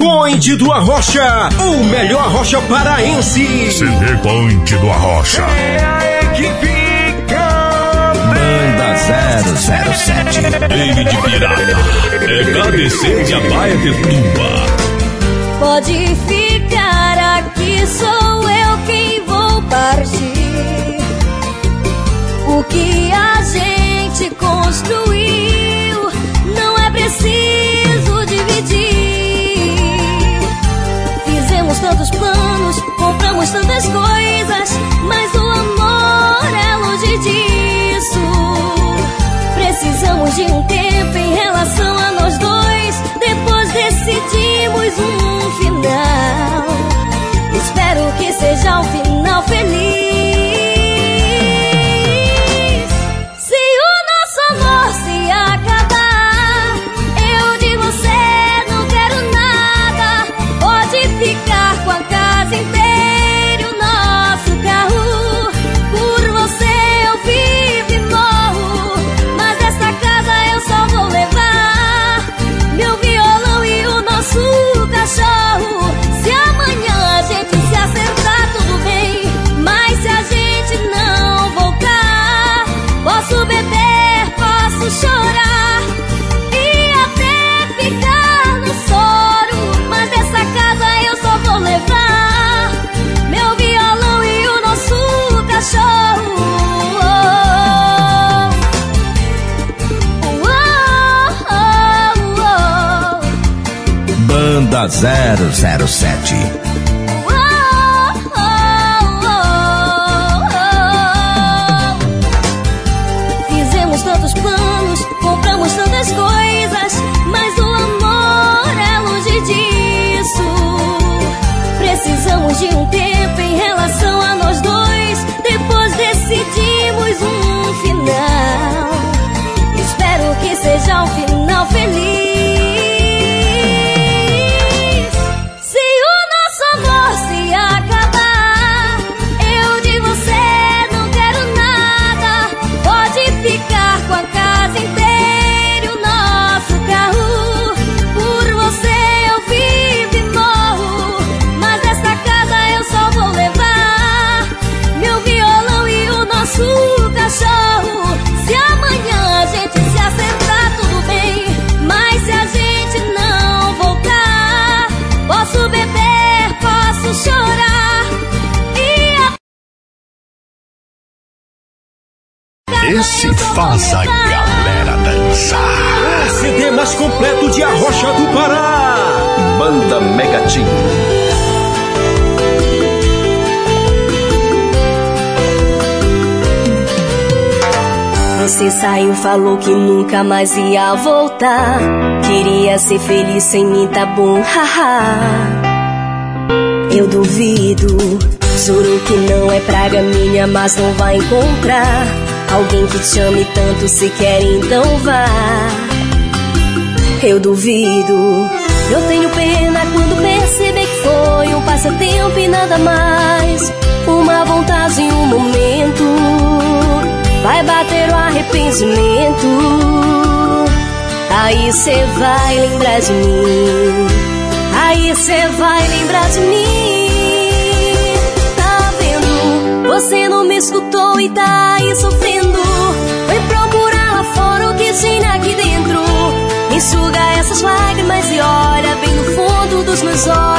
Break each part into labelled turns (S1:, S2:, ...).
S1: Point do Arrocha, o melhor Arrocha paraense.
S2: CD Point do Arrocha.
S1: É a equipe
S3: Banda 007.
S2: David Pirata. É KBC de Abaetetuba.
S4: Pode ficar aqui, sou eu quem vou partir. O que a gente construiu não é preciso dividir. Tantos planos, compramos tantas coisas, mas o amor é longe disso. Precisamos de um tempo em relação a nós dois. Depois decidimos um final. Espero que seja um final feliz.
S3: 007.
S4: Você saiu, falou que nunca mais ia voltar. Queria ser feliz sem mim, tá bom, haha. Eu duvido, juro que não é praga minha, mas não vai encontrar alguém que te ame tanto se quer, então vá. Eu duvido, eu tenho pena quando perceber que foi um passatempo e nada mais. Uma vontade em um momento, vai bater o arrependimento. Aí cê vai lembrar de mim. Aí cê vai lembrar de mim. Tá vendo? Você não me escutou e tá aí sofrendo. Foi procurar lá fora o que tinha aqui dentro. Enxuga essas lágrimas e olha bem no fundo dos meus olhos.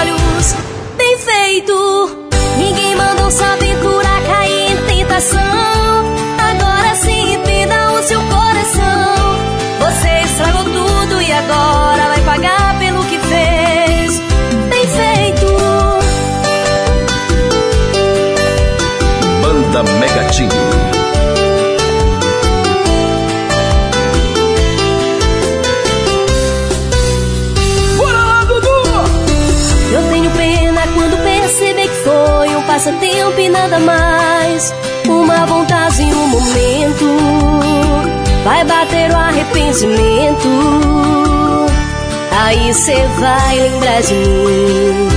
S4: Nada mais. Uma vontade em um momento. Vai bater o arrependimento. Aí cê vai lembrar de mim.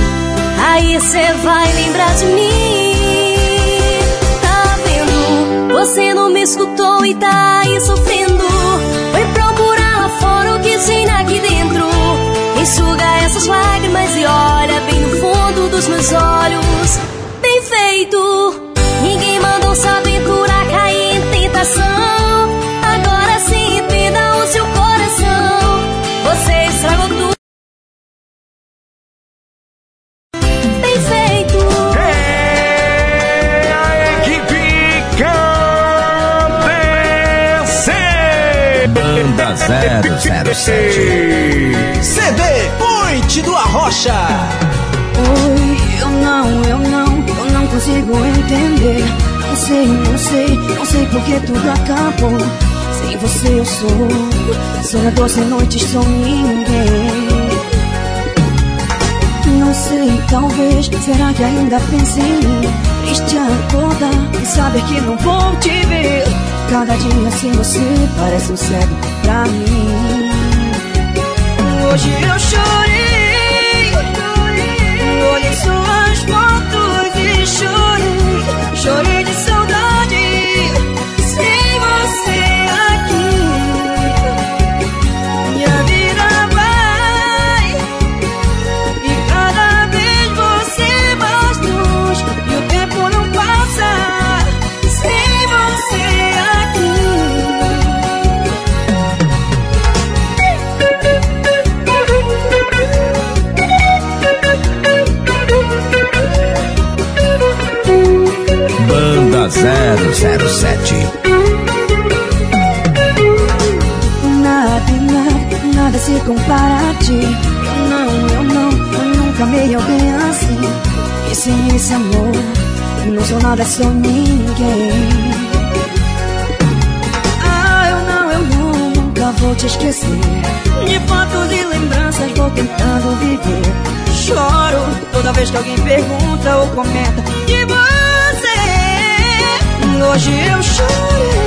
S4: Aí cê vai lembrar de mim. Tá vendo? Você não me escutou e tá aí sofrendo. Foi procurar lá fora o que tinha aqui dentro. Enxuga essas lágrimas e dos meus olhos. Bem feito. Ninguém mandou se aventurar, cair em tentação. Agora sim, entenda o seu coração. Você estragou tudo. Bem feito.
S1: É a equipe KBC.
S3: Banda 007.
S5: CD Point do Arrocha.
S6: Consigo entender. Não sei, não sei, não sei por que tudo acabou. Sem você eu sou sonhador sem noites, sou ninguém. Não sei, talvez, será que ainda penso em mim? Triste acordar e saber que não vou te ver. Cada dia sem você parece um cego pra mim. Hoje eu chorei, que alguém pergunta ou comenta De você? Hoje eu chorei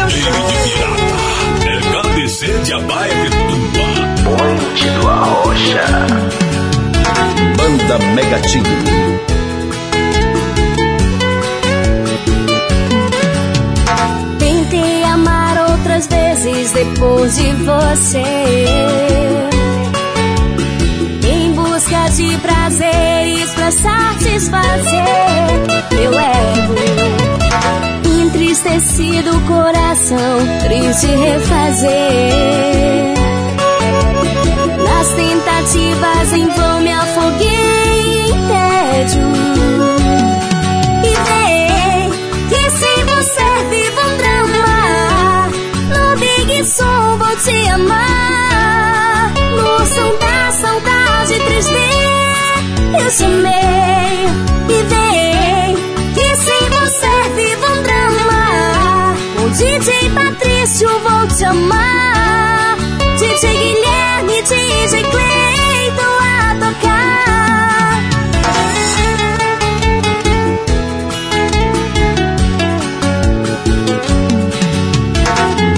S6: eu chorei.
S2: É KBC de Abaetetuba.
S3: Ponte do Arrocha. Banda Megatim.
S4: Tentei amar outras vezes depois de você. Em busca de prazeres pra satisfazer meu ego. Entristecido o coração, triste refazer. Nas tentativas em vão me afoguei em tédio. E vem que sem você vivo um drama. No Big Som vou te amar. No som da saudade 3D eu chamei. E vem que sem você vivo um drama. DJ Patrício vou te amar. DJ Guilherme, DJ Cleiton a tocar.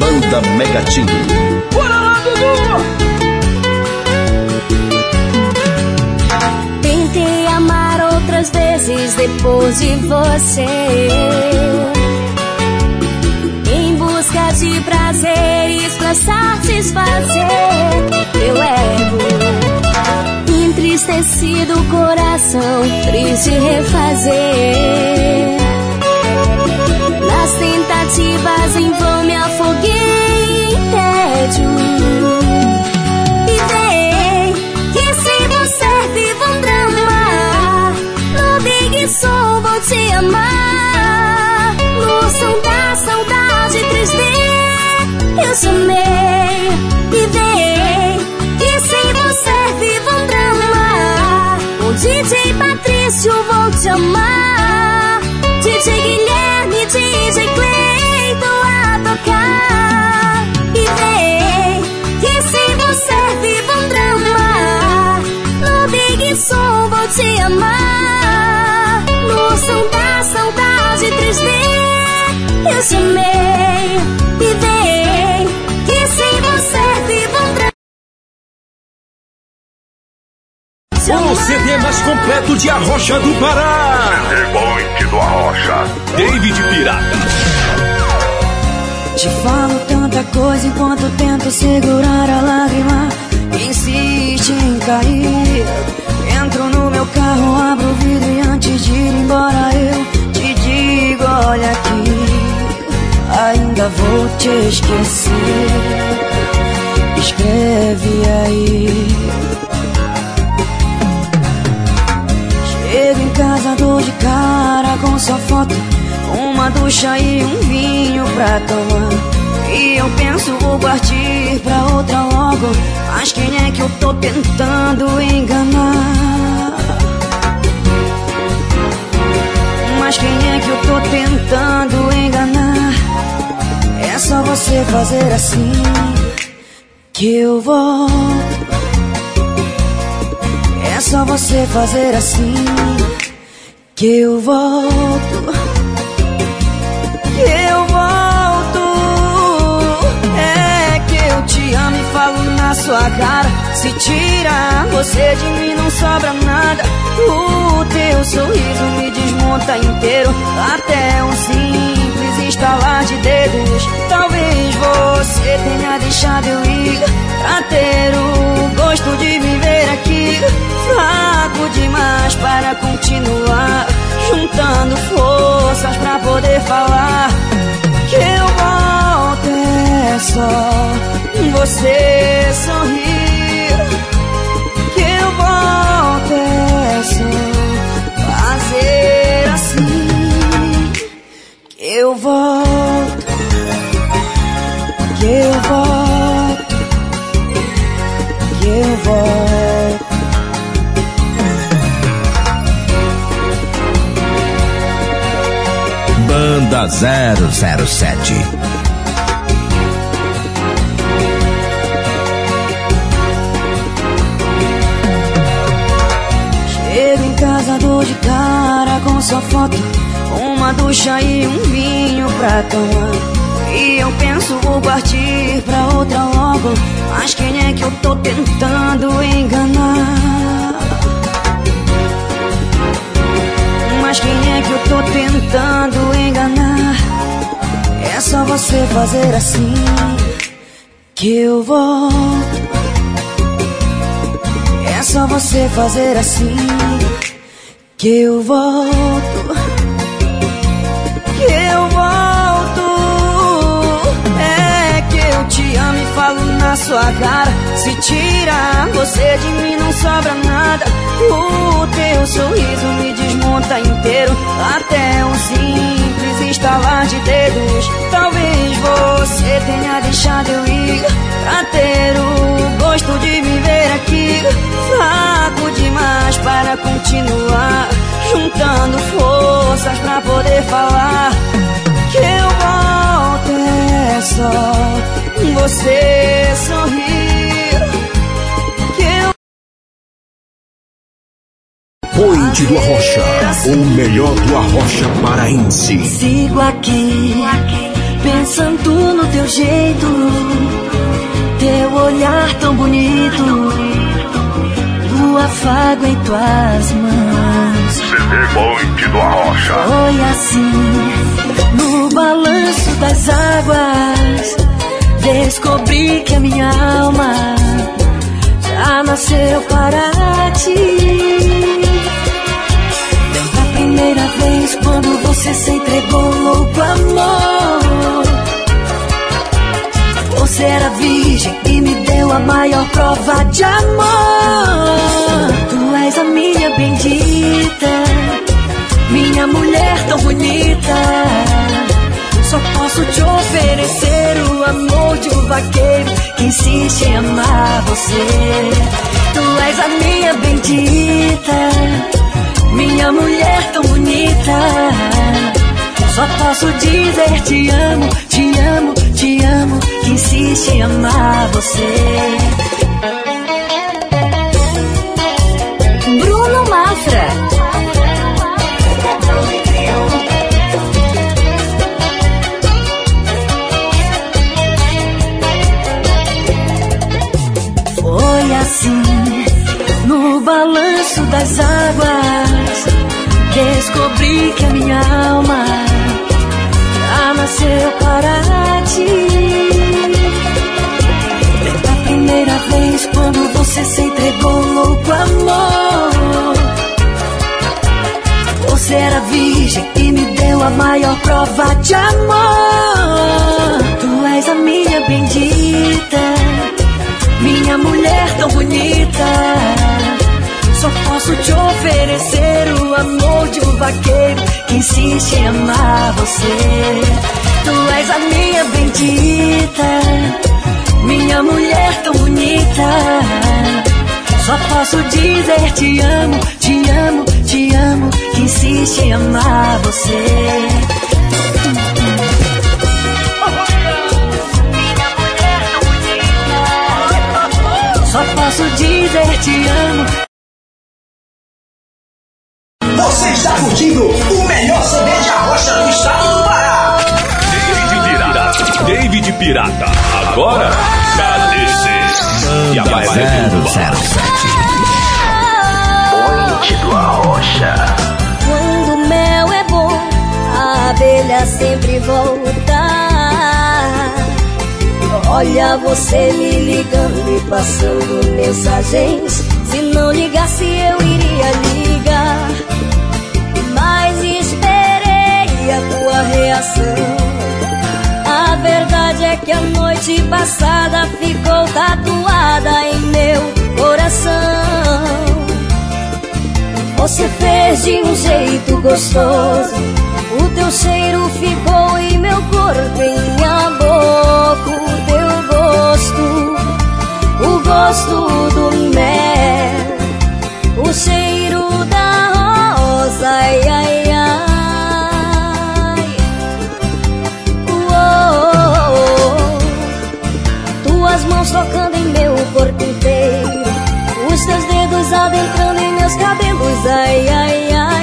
S3: Banda Megatim.
S4: Tentei amar outras vezes depois de você. De prazeres pra satisfazer meu ego. Entristecido coração, triste refazer. Nas tentativas em vão me afoguei em tédio. E vem que sem você vivo um drama. No Big Som vou te amar. No som da saudade 3D DJ Cleiton a tocar. E vem que se você vive um drama, no Big Som vou te amar. No som da saudade 3D, eu te amei. E vem
S1: completo de Arrocha do Pará.
S2: Point do Arrocha. David Pirata.
S6: Te falo tanta coisa enquanto tento segurar a lágrima insiste em cair. Entro no meu carro, abro o vidro e antes de ir embora eu te digo: olha aqui, ainda vou te esquecer. Escreve aí. Casa, dou de cara com sua foto. Uma ducha e um vinho pra tomar. E eu penso, vou partir pra outra logo. Mas quem é que eu tô tentando enganar? Mas quem é que eu tô tentando enganar? É só você fazer assim que eu volto. É só você fazer assim que eu volto. Que eu volto. É que eu te amo e falo na sua cara. Se tira você de mim, não sobra nada. O teu sorriso me desmonta inteiro. Até um simples estalar de dedos. Talvez só você sorrir. Que eu volto é só fazer assim. Que eu volto. Que eu volto. Que eu volto.
S3: Banda 007.
S6: De cara com sua foto. Uma ducha e um vinho pra tomar. E eu penso, vou partir pra outra logo. Mas quem é que eu tô tentando enganar? Mas quem é que eu tô tentando enganar? É só você fazer assim que eu volto. É só você fazer assim que eu volto. Que eu volto. É que eu te amo e falo na sua cara. Se tira você de mim, não sobra nada. O teu sorriso me desmonta inteiro. Até um simples estalar de dedos. Talvez você tenha deixado eu ir pra ter o gosto de viver aqui. Fraco demais para continuar. Juntando forças pra poder falar. Que eu volto é só você sorrir.
S1: Point do Arrocha. O melhor do Arrocha paraense.
S6: Sigo aqui, pensando no teu jeito, teu olhar tão bonito, o afago em tuas mãos.
S2: Point do Arrocha.
S6: Foi assim, no balanço das águas, descobri que a minha alma já nasceu para ti. Primeira vez quando você se entregou louco amor. Você era virgem e me deu a maior prova de amor. Tu és a minha bendita, minha mulher tão bonita. Só posso te oferecer o amor de um vaqueiro que insiste em amar você. Tu és a minha bendita, minha mulher tão bonita.
S7: Só posso dizer te amo, te amo, te amo, que insiste em amar você.
S8: Bruno Mafra.
S7: Foi assim, no balanço das águas, descobri que a minha alma já nasceu para ti. Desde a primeira vez quando você se entregou louco amor. Você era virgem e me deu a maior prova de amor. Tu és a minha bendita, minha mulher tão bonita. Só posso te oferecer o amor de um vaqueiro que insiste em amar você. Tu és a minha bendita, minha mulher tão bonita. Só posso dizer te amo, te amo, te amo, que insiste em amar você. Só posso dizer te amo.
S5: Você está curtindo o melhor CD de arrocha do estado do Pará.
S2: David Pirata. David Pirata. Agora, KDC. E a Baia do Bar.
S3: 007.
S8: Quando o mel é bom, a abelha sempre volta. Olha você me ligando e passando mensagens. Se não ligasse, eu iria ligar. A tua reação. A verdade é que a noite passada ficou tatuada em meu coração. Você fez de um jeito gostoso. O teu cheiro ficou em meu corpo, em minha boca. O teu gosto, o gosto do mel, o cheiro da rosa. Ai, ai, ai. Tocando em meu corpo inteiro. Os teus dedos adentrando em meus cabelos. Ai, ai. Ai,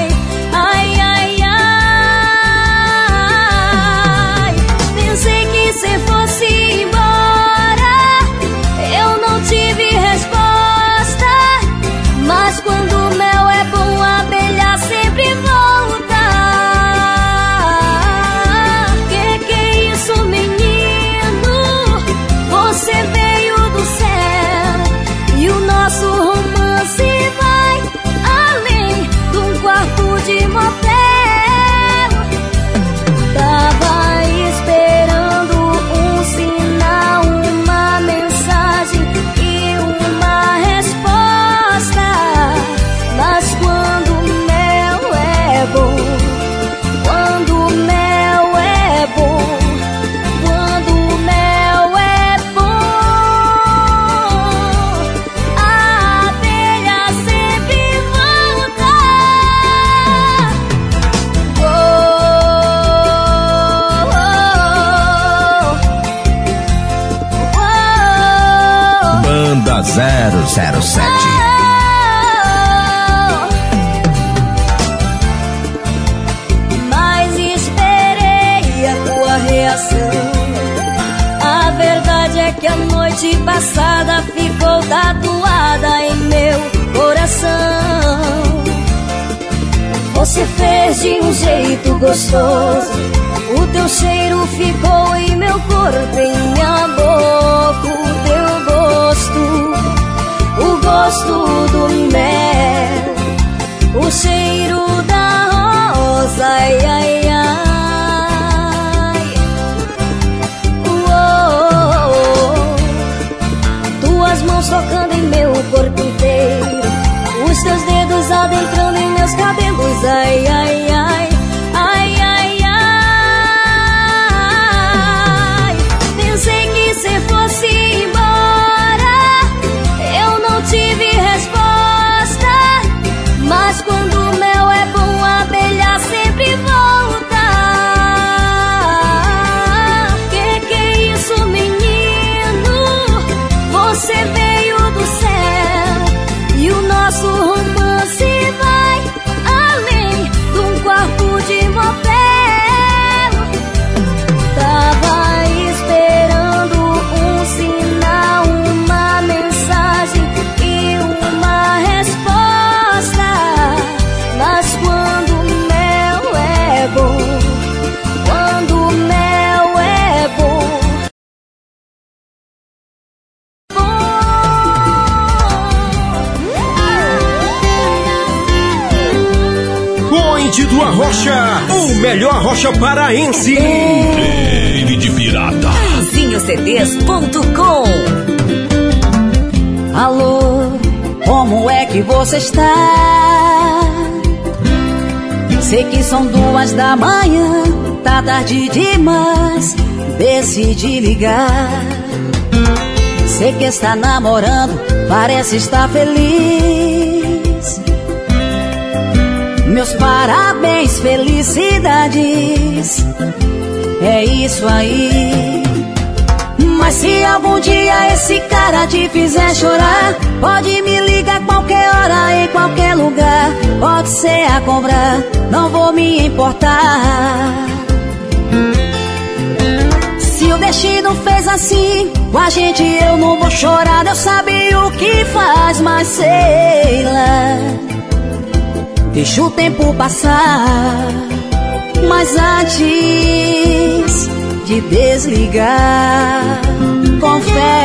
S3: 007.
S8: Mas esperei a tua reação. A verdade é que a noite passada ficou tatuada em meu coração. Você fez de um jeito gostoso. O teu cheiro ficou em meu corpo, em minha boca. O teu gosto, gosto do mel, o cheiro da rosa. Ai, ai, ai. Uou. Tuas mãos tocando em meu corpo inteiro. Os teus dedos adentrando em meus cabelos. Ai, ai, ai. Ai, ai,
S1: Rocha Paraense.
S2: David Pirata.
S9: CDs.com Alô, como é que você está? Sei que são duas da manhã, tá tarde demais, decidi ligar. Sei que está namorando, parece estar feliz. Meus parabéns, felicidades. É isso aí. Mas se algum dia esse cara te fizer chorar, pode me ligar qualquer hora, em qualquer lugar. Pode ser a cobrar, não vou me importar. Se o destino fez assim, com a gente eu não vou chorar. Deus sabe o que faz, mas sei lá. Deixa o tempo passar, mas antes de desligar, confesse.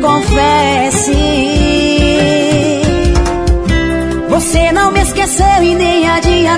S9: confesse. Você não me esqueceu e nem adianta.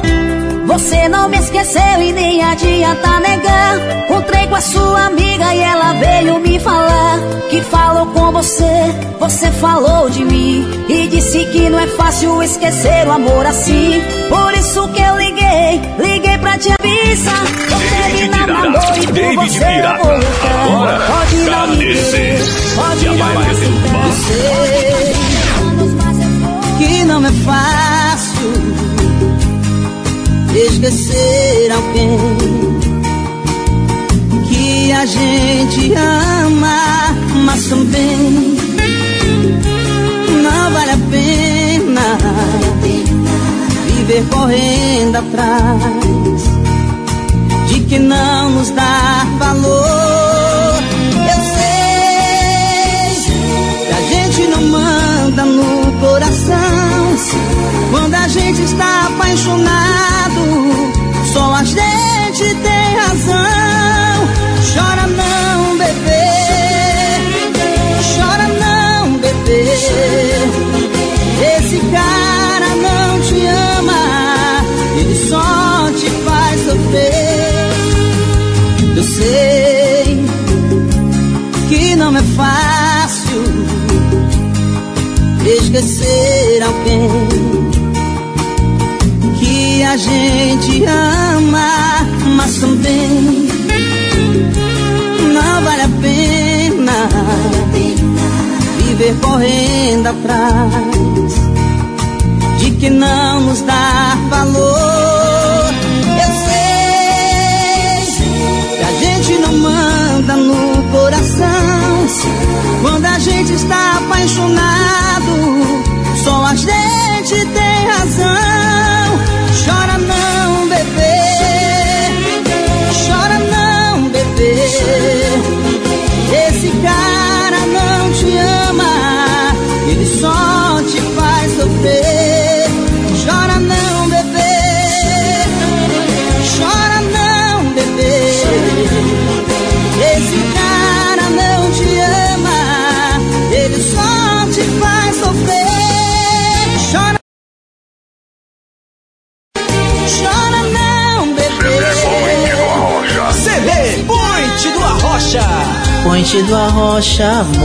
S9: Você não me esqueceu e nem adianta negar. Encontrei com a sua amiga e ela veio me falar que falou com você, você falou de mim e disse que não é fácil esquecer o amor assim. Por isso que eu liguei, liguei pra te avisar. Vou terminar o namoro e por você eu vou lutar.
S2: Agora,
S9: Pode não me querer, pode não
S2: mais
S9: me
S2: que
S9: alguém que a gente ama, mas também não vale a pena viver correndo atrás de que não nos dá valor. Eu sei que a gente não manda no coração quando a gente está apaixonado. Só a gente tem razão. Chora não, bebê. Chora não, bebê. Esse cara não te ama. Ele só te faz sofrer. Eu sei que não é fácil esquecer alguém a gente ama, mas também não vale a pena viver correndo atrás de que não nos dá valor. Eu sei que a gente não manda no coração quando a gente está apaixonado.
S10: escuchamos.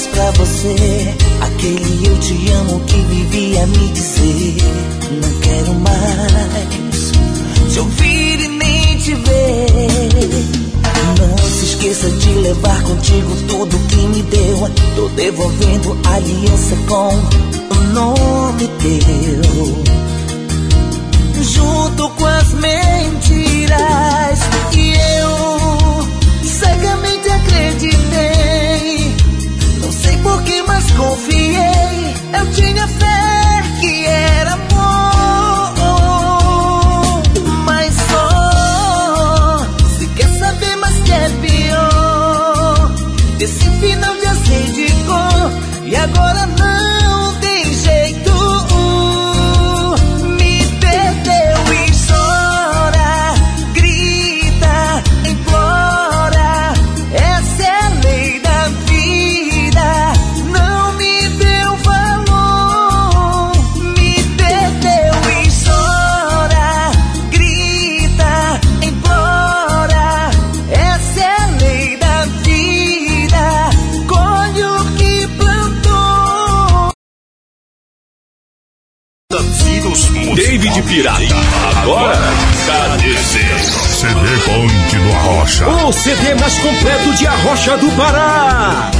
S10: mais pra você. Aquele eu te amo que vivia me dizer. Não quero mais te ouvir e nem te ver. Não se esqueça de levar contigo tudo que me deu. Tô devolvendo a aliança com o nome teu. Junto com as mentiras. confiei, eu tinha fé. o
S1: CD
S11: mais completo de Arrocha do Pará.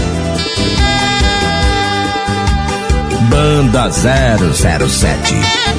S3: Banda 007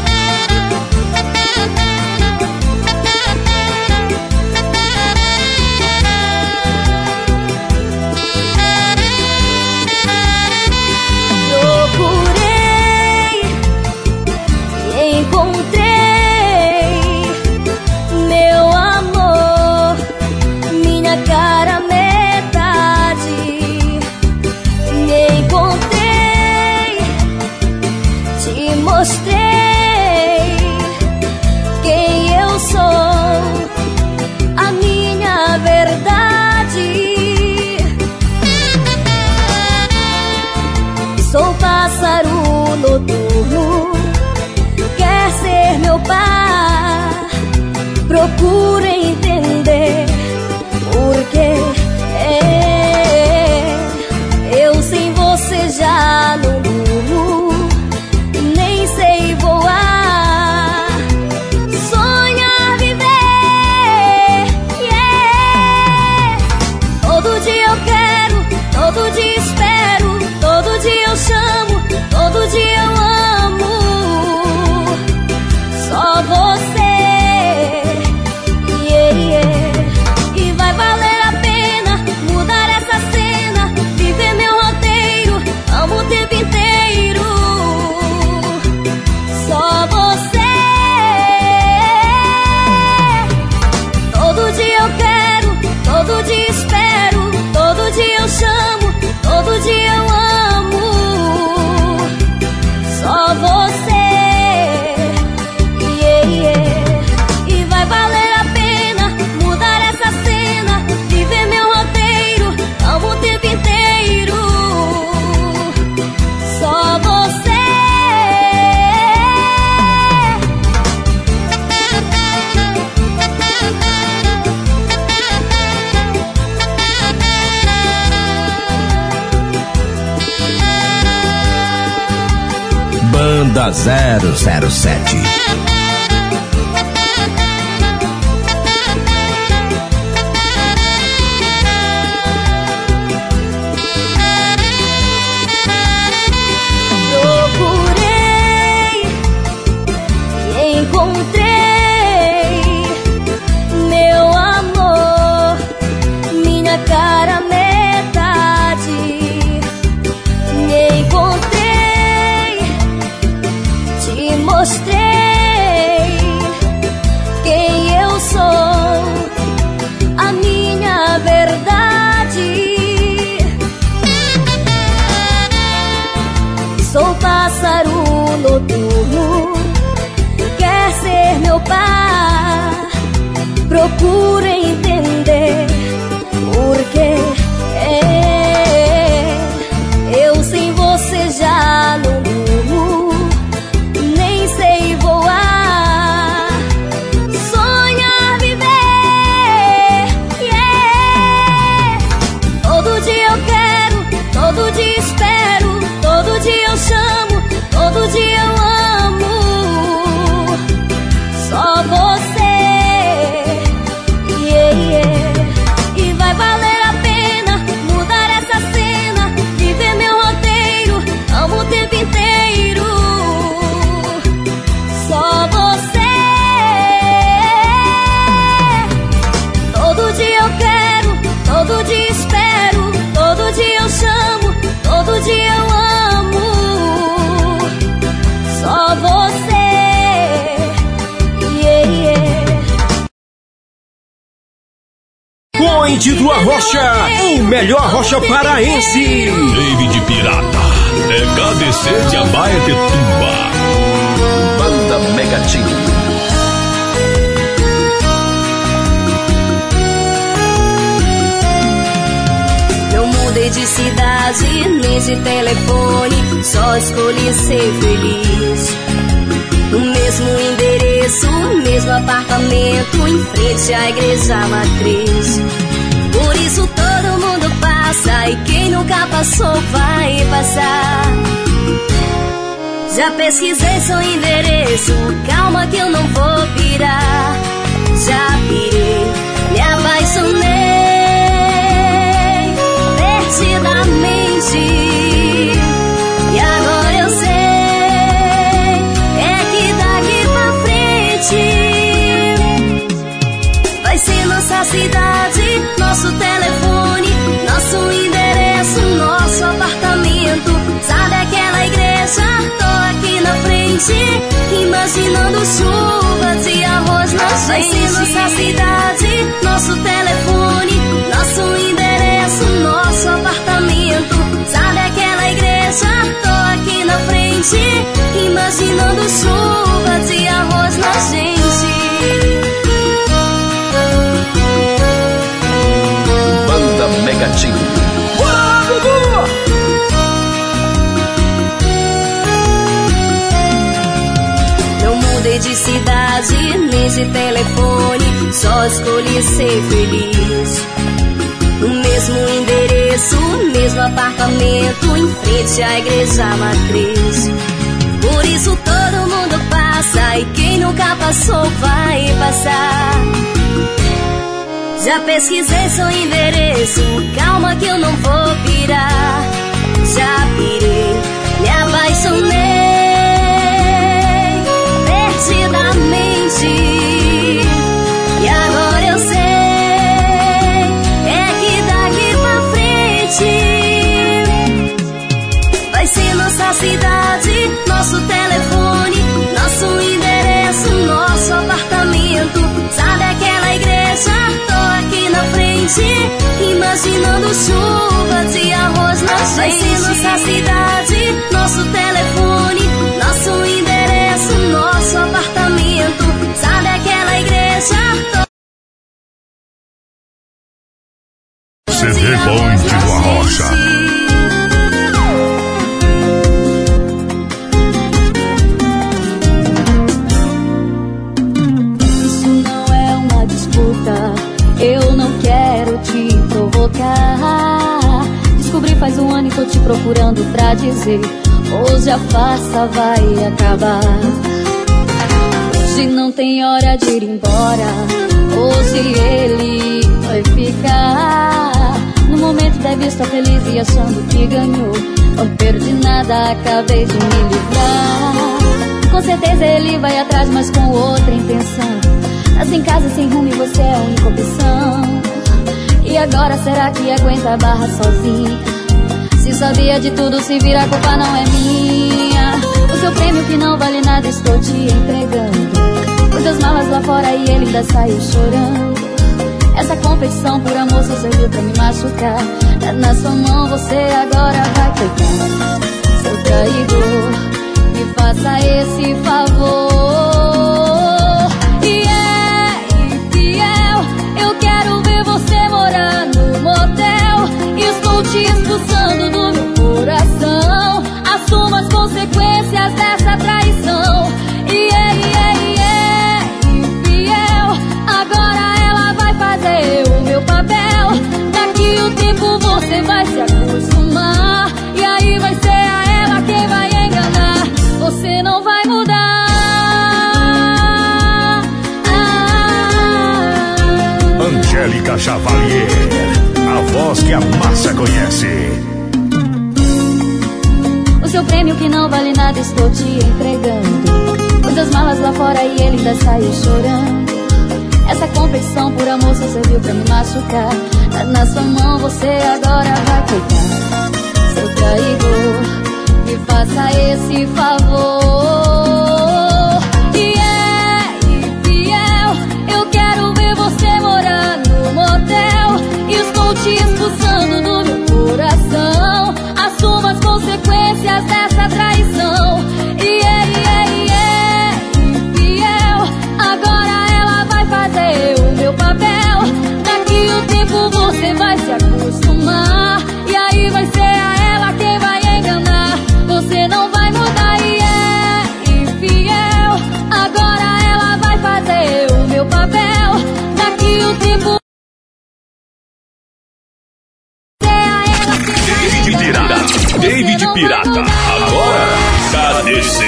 S4: de cidade, nem de telefone, só escolhi ser feliz. No mesmo endereço, mesmo apartamento, em frente à igreja matriz. Por isso todo mundo passa e quem nunca passou vai passar. Já pesquisei seu endereço, calma que eu não vou pirar. Já pirei, me apaixonei perdidamente. E agora eu sei, é que daqui pra frente vai ser nossa cidade nosso telefone, nosso endereço, nosso apartamento. Sabe aquela igreja? Tô aqui na frente, imaginando chuva de arroz na gente. Vai ser nossa cidade, nosso telefone, nosso endereço, nosso apartamento. Sabe aquela igreja? Tô aqui na frente, imaginando chuva de arroz na gente.
S12: Gatinho.
S10: Bora, Dudu!
S4: Não mudei de cidade, nem de telefone, só escolhi ser feliz. O mesmo endereço, mesmo apartamento, em frente à igreja matriz. Por isso todo mundo passa e quem nunca passou vai passar. Já pesquisei seu endereço, calma que eu não vou pirar. Já pirei, me apaixonei perdidamente. Imaginando chuva de arroz na gente. Vai ser nossa cidade, nosso telefone, nosso endereço, nosso apartamento. Sabe aquela igreja?
S13: CD Point do Arrocha.
S14: Pra dizer
S13: Hoje a farsa vai acabar. Hoje não tem hora de ir embora. Hoje ele vai ficar. No momento deve estar feliz e achando que ganhou. Não perdi nada, acabei de me livrar. Com certeza ele vai atrás, mas com outra intenção. Nasce em casa sem rumo e você é a única opção. E agora será que aguenta a barra sozinha? Se sabia de tudo, se vira, a culpa não é minha. O seu prêmio que não vale nada, estou te entregando. Seus malas lá fora e ele ainda saiu chorando. Essa competição por amor só serviu pra me machucar. É na sua mão, você agora vai pegar. Seu traidor, me faça esse favor. Te expulsando do meu coração. Assuma as consequências dessa traição. Yeah, yeah, yeah, infiel. Agora ela vai fazer o meu papel. Daqui o tempo você vai se acostumar.
S15: Que a massa conhece.
S13: O seu prêmio que não vale nada estou te entregando. Pus as malas lá fora e ele ainda saiu chorando. Essa competição por amor só serviu pra me machucar. Tá na sua mão, você agora vai cuidar. Seu traidor, me faça esse favor. Te expulsando do meu coração. Assuma as consequências dessa traição. E yeah, yeah, yeah, infiel. Agora ela vai fazer o meu papel. Daqui o tempo você vai se acostumar. E aí vai ser a ela quem vai enganar. Você não vai mudar e é infiel. Agora ela vai fazer o meu papel. Daqui o tempo
S2: Pirata. Agora, KDC.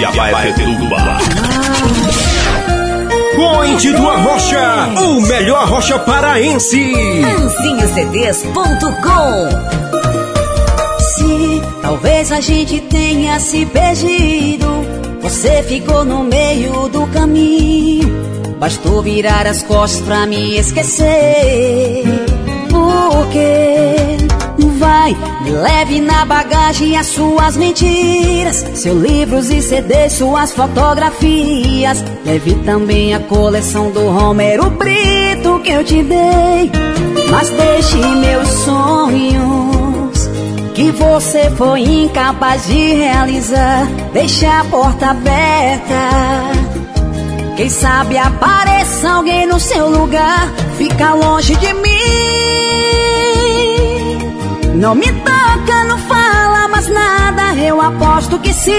S2: E a Baepetuba.
S1: Point do Arrocha, o melhor rocha paraense.
S9: Anzinhocds.com Se talvez a gente tenha se perdido, você ficou no meio do caminho. Bastou virar as costas pra me esquecer. Porque vai, leve na bagagem as suas mentiras, seus livros e CDs, suas fotografias. Leve também a coleção do Romero Brito que eu te dei. Mas deixe meus sonhos que você foi incapaz de realizar. Deixe a porta aberta. Quem sabe apareça alguém no seu lugar, fica longe de mim. Não me toca, não fala mais nada, eu aposto que sim.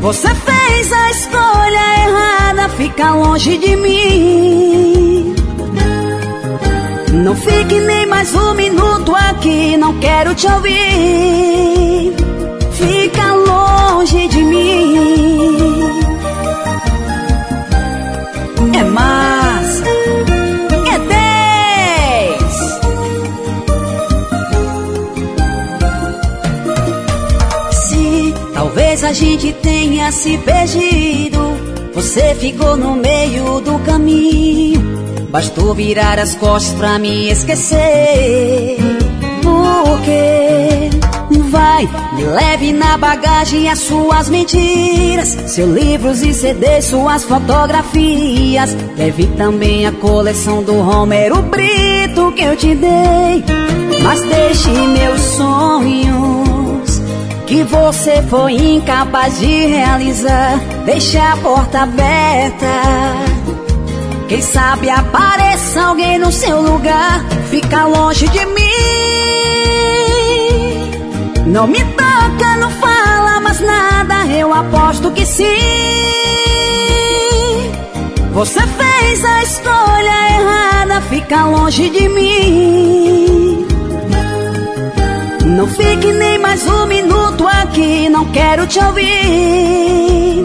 S9: Você fez a escolha errada, fica longe de mim. Não fique nem mais um minuto aqui, não quero te ouvir. Fica longe de mim. É massa. Talvez a gente tenha se perdido. Você ficou no meio do caminho. Bastou virar as costas pra me esquecer. Porque vai, me leve na bagagem as suas mentiras. Seus livros e CDs, suas fotografias. Leve também a coleção do Romero Brito que eu te dei. Mas deixe meus sonhos que você foi incapaz de realizar. Deixe a porta aberta. Quem sabe apareça alguém no seu lugar. Fica longe de mim. Não me toca, não fala mais nada. Eu aposto que sim. Você fez a escolha errada. Fica longe de mim. Não fique nem mais um minuto aqui, não quero te ouvir.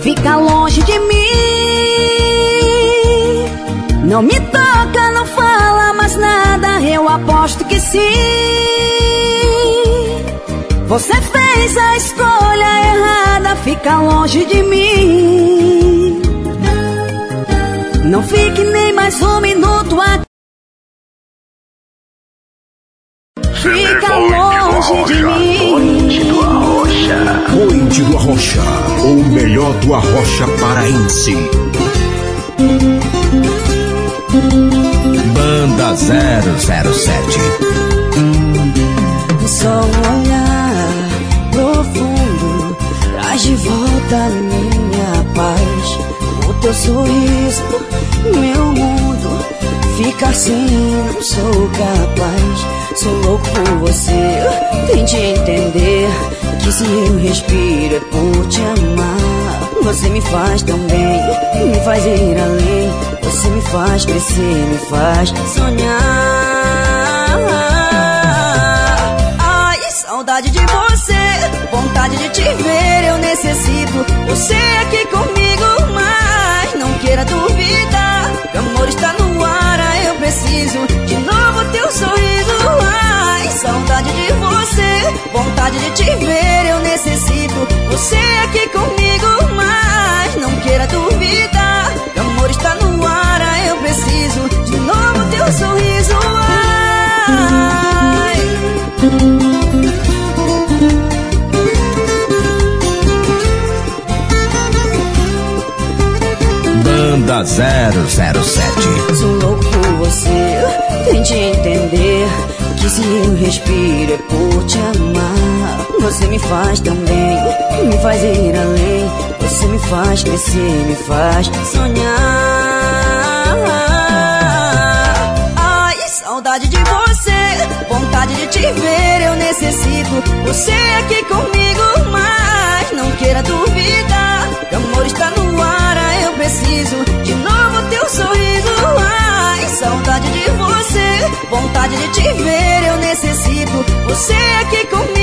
S9: Fica longe de mim. Não me toca, não fala mais nada, eu aposto que sim. Você fez a escolha errada, fica longe de mim. Não fique nem mais um minuto aqui.
S1: Arrocha. O melhor do Arrocha paraense.
S3: Banda 007.
S6: Só um olhar profundo traz de volta minha paz. O teu sorriso, meu mundo fica assim, não sou capaz. Sou louco por você, tente entender que se eu respiro é por te amar. Você me faz tão bem, me faz ir além. Você me faz crescer, me faz sonhar. Ai, saudade de você, vontade de te ver, eu necessito. Você aqui comigo, mas não queira duvidar. Que amor está no ar, ai, eu preciso de novo teu sorriso. Ai, saudade de você, vontade de te ver, eu necessito. Você aqui comigo, mas não queira duvidar. Que amor está no ar, ai, eu preciso
S3: Banda 007.
S6: Sou louco por você, tente entender que se eu respiro é por te amar. Você me faz tão bem, me faz ir além. Você me faz crescer, me faz sonhar. Ai, saudade de você, vontade de te ver, eu necessito. Você aqui comigo, mas não queira duvidar. Preciso de novo teu sorriso. Ai, saudade de você, vontade de te ver, eu necessito. Você aqui comigo,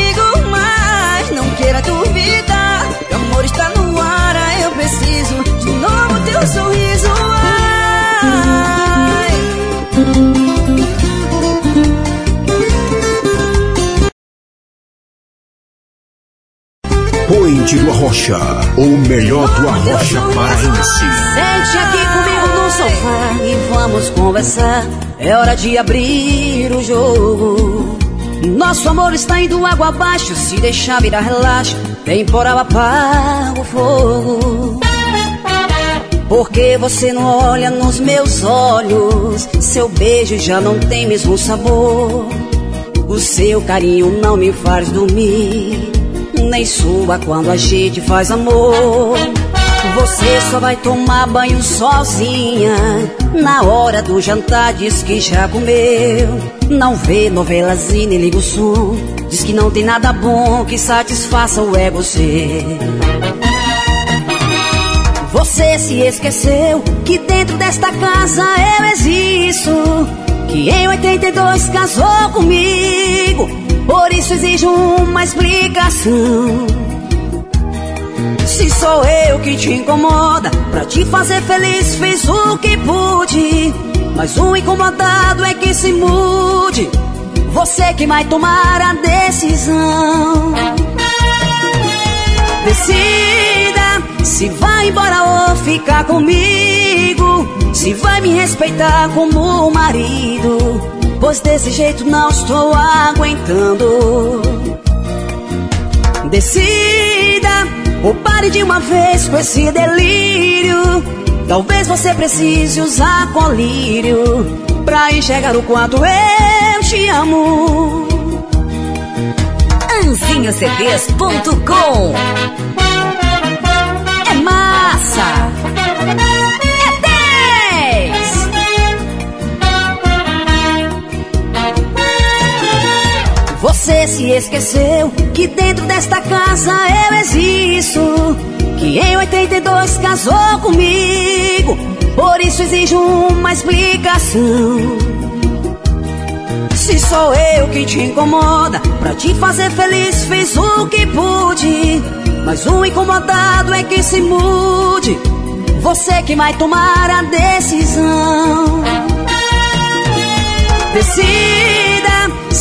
S1: Arrocha. O melhor do Arrocha paraense.
S9: Sente aqui comigo no sofá e vamos conversar. É hora de abrir o jogo. Nosso amor está indo água abaixo. Se deixar virar relaxo, temporal apaga o fogo. Porque você não olha nos meus olhos? Seu beijo já não tem mesmo sabor. O seu carinho não me faz dormir. Nem sua quando a gente faz amor. Você só vai tomar banho sozinha. Na hora do jantar diz que já comeu. Não vê novelas e nem liga o som. Diz que não tem nada bom que satisfaça o ego seu. Você se esqueceu que dentro desta casa eu existo. Que em 82 casou comigo. Por isso exijo uma explicação. Se sou eu que te incomoda, pra te fazer feliz fiz o que pude. Mas o incomodado é que se mude. Você que vai tomar a decisão. Decida se vai embora ou ficar comigo. Se vai me respeitar como marido. Pois desse jeito não estou aguentando. Decida ou pare de uma vez com esse delírio. Talvez você precise usar colírio pra enxergar o quanto eu te amo.
S8: AnzinhoCDs.com
S9: Você se esqueceu que dentro desta casa eu existo. Que em 82 casou comigo. Por isso exijo uma explicação. Se sou eu que te incomoda, pra te fazer feliz fiz o que pude. Mas o incomodado é que se mude. Você que vai tomar a decisão. Decida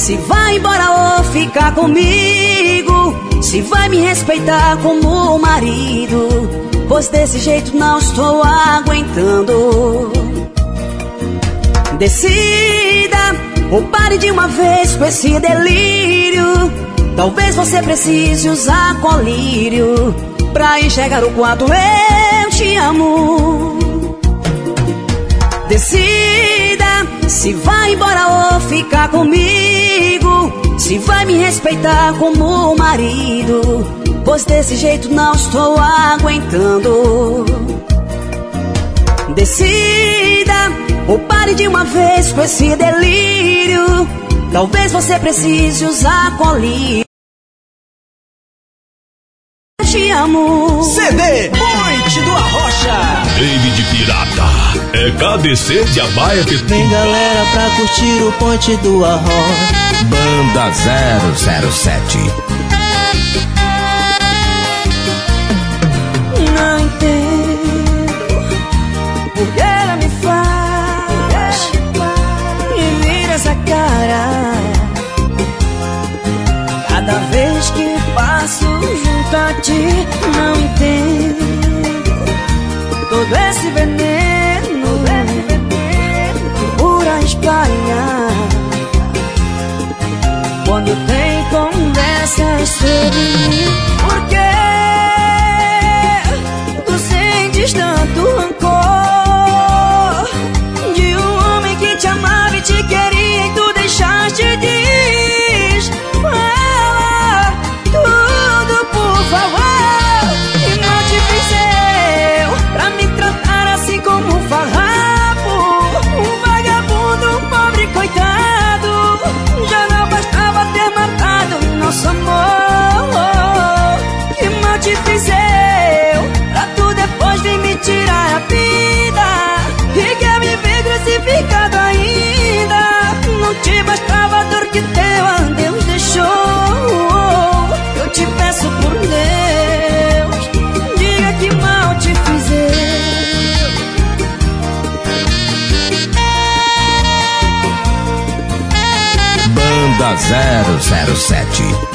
S9: se vai embora ou ficar comigo. Se vai me respeitar como marido. Pois desse jeito não estou aguentando. Decida ou pare de uma vez com esse delírio. Talvez você precise usar colírio pra enxergar o quanto eu te amo. Decida se vai embora ou ficar comigo. Se vai me respeitar como marido. Pois desse jeito não estou aguentando. Decida ou pare de uma vez com esse delírio. Talvez você precise usar colírio. Eu te amo.
S5: CD Ponte do Arrocha.
S2: David Pirata. É KDC de Abaia
S10: Vem galera pra curtir o Ponte do Arrocha.
S6: Banda 007.
S9: Não entendo por que conversas Bastava a dor que teu adeus deixou Eu te peço por Deus Diga que mal te fiz eu
S6: Banda 007.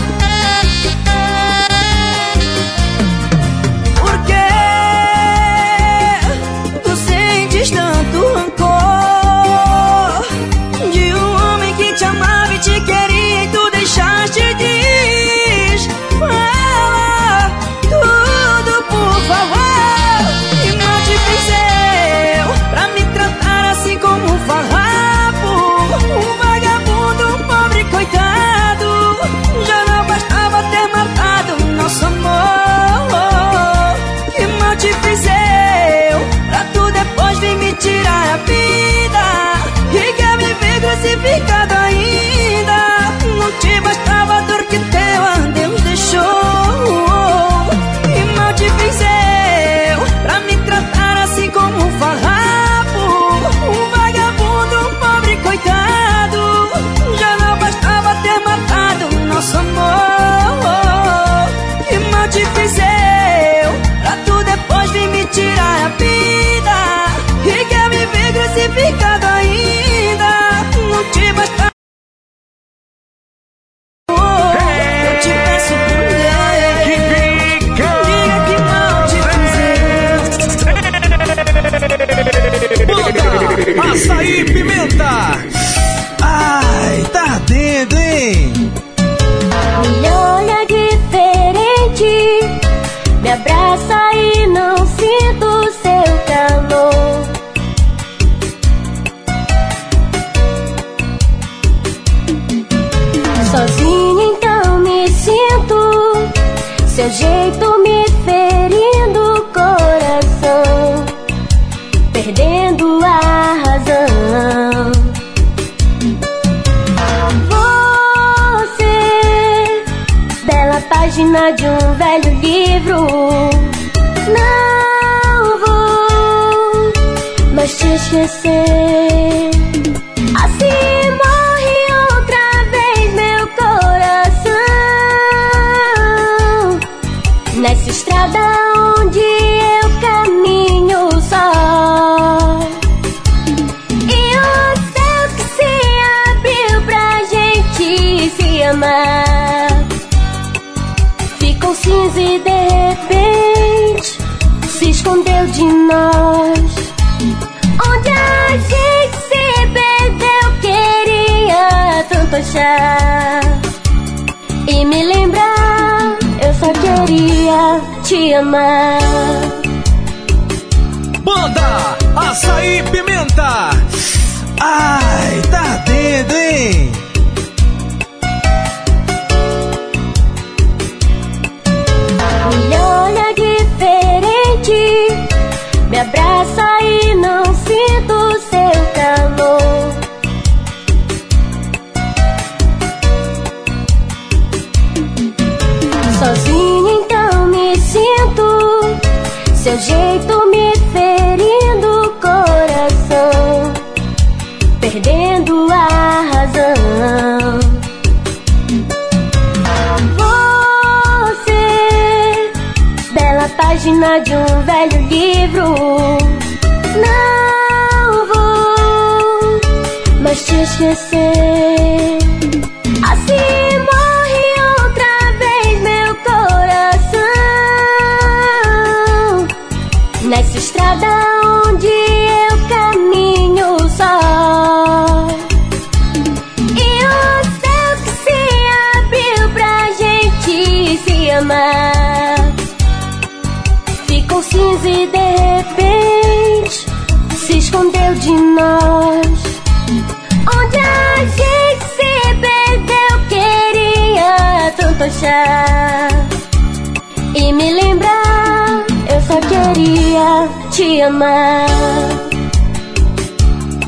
S4: Amar. Ficou cinza e de repente se escondeu de nós. Onde a gente se perdeu, queria tanto achar. E me lembrar, eu só queria te amar.
S5: Banda Açaí Pimenta. Ai, tá dentro, hein?
S4: Me abraça e não sinto seu calor. Sozinha então me sinto, seu jeito me ferindo o coração, perdendo página de um velho livro. Não vou mais te esquecer. Assim morre outra vez meu coração. Nessa estrada achar E me lembrar, eu só queria te amar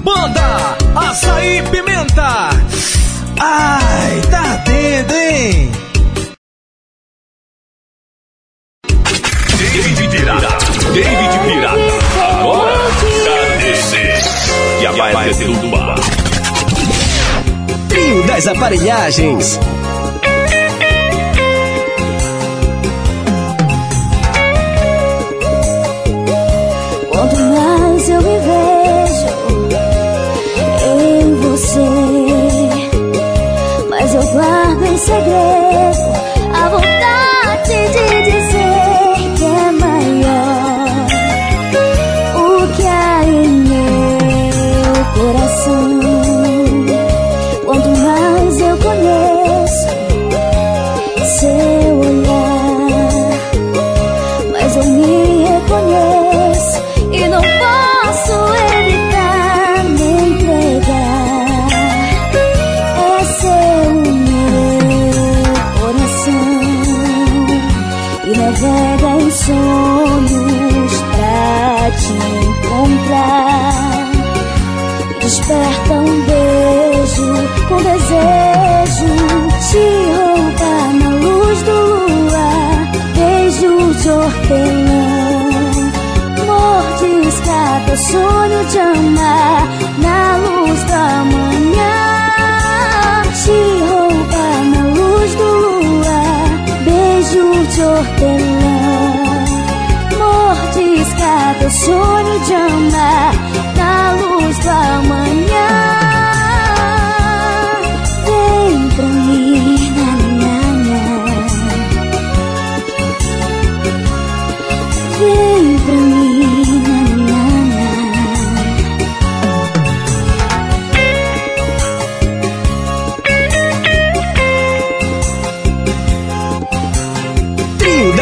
S5: Banda Açaí Pimenta. Ai, tá dentro, hein?
S2: David Pirata. David Pirata. Agora, KDC. Que a vai tumba.
S8: Trio das Aparelhagens.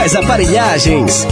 S8: Das Aparelhagens.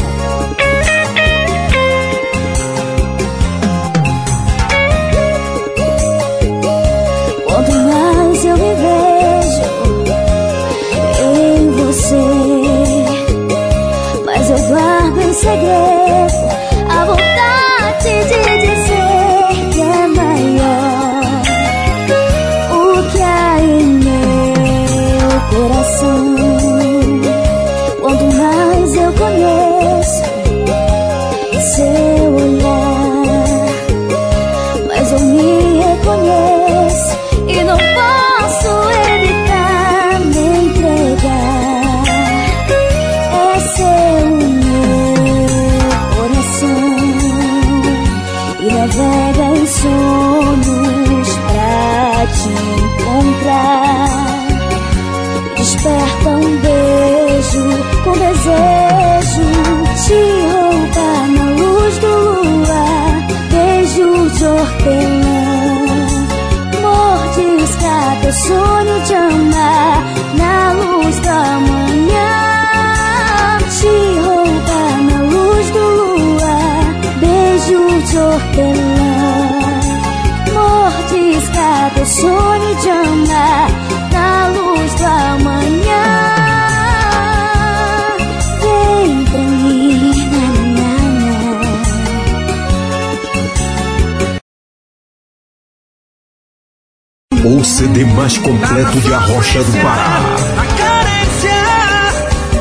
S16: Mais
S1: completo de Arrocha do Pará.
S5: Na carência,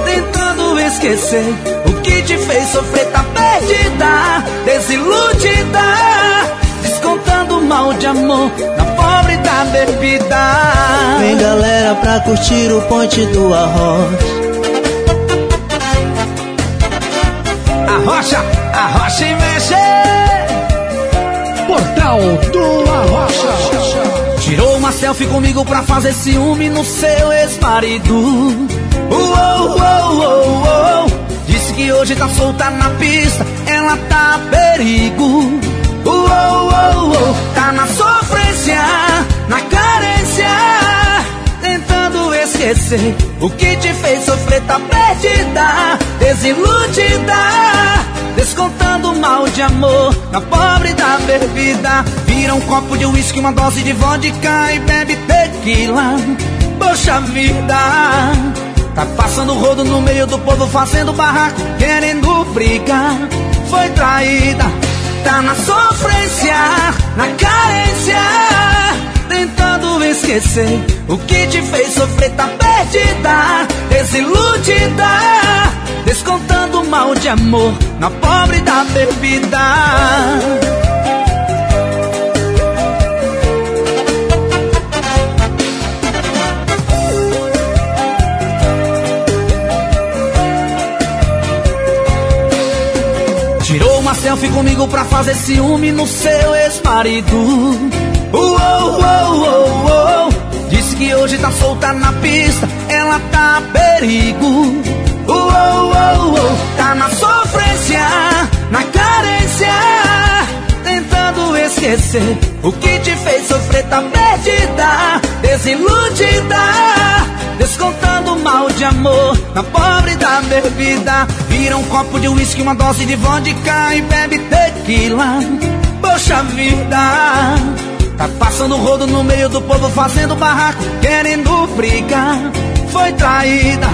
S5: tentando esquecer o que te fez sofrer, tá perdida, desiludida, descontando mal de amor na pobre da bebida.
S10: Vem galera pra curtir o ponte do arroz.
S5: Arrocha, arrocha e mexe.
S11: Portal do Arrocha.
S5: Uma selfie comigo pra fazer ciúme no seu ex-marido. Uou, uou, uou, uou. Disse que hoje tá solta na pista, ela tá a perigo. Uou, uou, uou. Tá na sofrência, na carência. Tentando esquecer o que te fez sofrer, tá perdida, desiludida. Descontando mal de amor na pobre da bebida. Vira um copo de uísque, uma dose de vodka e bebe tequila. Poxa vida, tá passando rodo no meio do povo, fazendo barraco, querendo brigar. Foi traída, tá na sofrência, na carência. Tentando esquecer o que te fez sofrer, tá perdida, desiludida. Descontando mal de amor na pobre da bebida. Tirou uma selfie comigo pra fazer ciúme no seu ex-marido. Uou, uou, uou, uou. Disse que hoje tá solta na pista, ela tá a perigo. Uou, uou, uou. Tá na sofrência, na carência. Tentando esquecer o que te fez sofrer, tá perdida, desiludida. Descontando mal de amor na pobre da bebida. Vira um copo de uísque, uma dose de vodka e bebe tequila. Poxa vida, tá passando rodo no meio do povo, fazendo barraco, querendo brigar. Foi traída,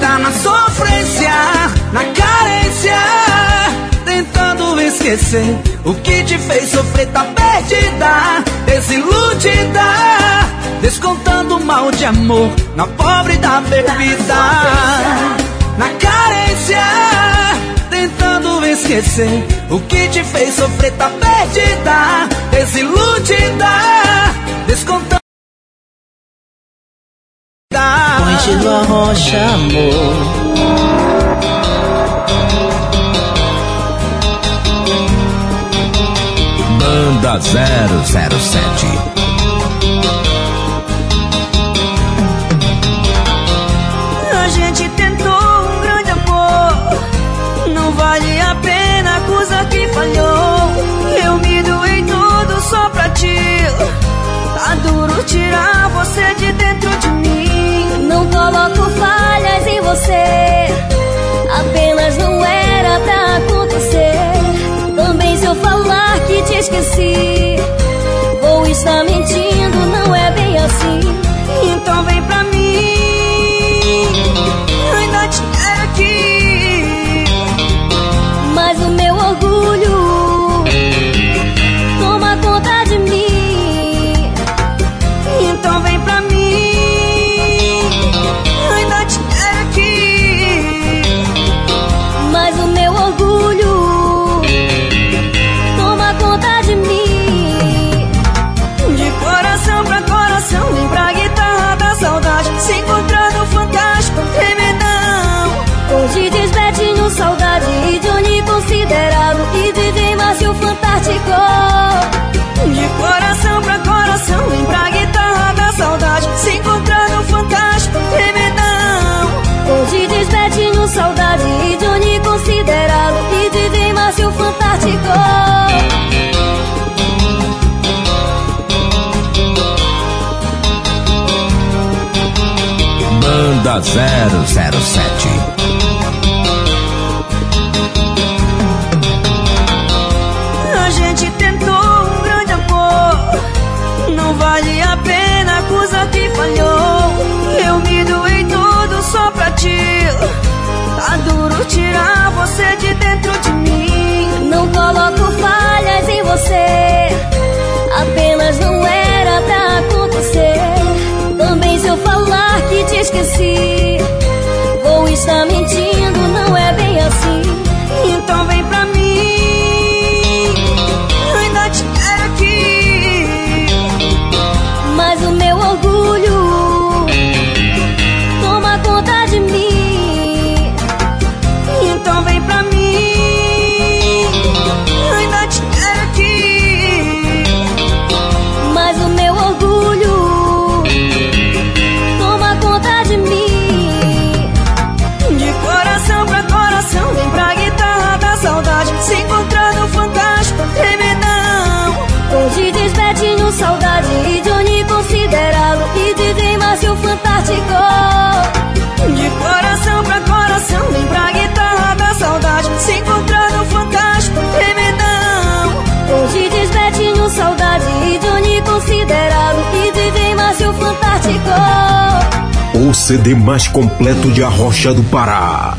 S5: tá na sofrência, na carência. Tentando esquecer o que te fez sofrer, tá perdida, desiludida. Descontando mal de amor na pobre da bebida. Na carência, esquecer o que te fez sofrer, tá perdida, desiludida. Descontando.
S10: Ponte do Arrocha, amor.
S3: Banda 007.
S6: Tirar você de dentro de mim.
S4: Não coloco falhas em você Apenas não era pra acontecer Também se eu falar que te esqueci Vou estar mentindo, não é bem assim
S6: Então vem pra mim. 007. vale
S4: a pena acusar que falhou. Eu me doei
S6: tudo só pra
S4: ti. Tá duro tirar você de
S6: dentro de mim.
S4: Não coloco falhas em você. Apenas não era pra acontecer. Também se eu falar que te esqueci.
S3: CD mais completo de Arrocha do Pará.